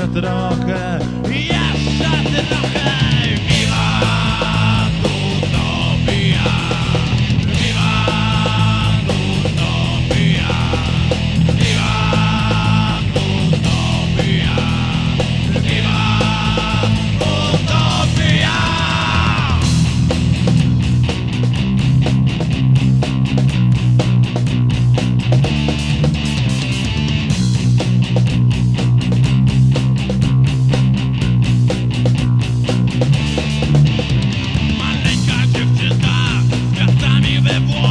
Jeszcze kwiatami we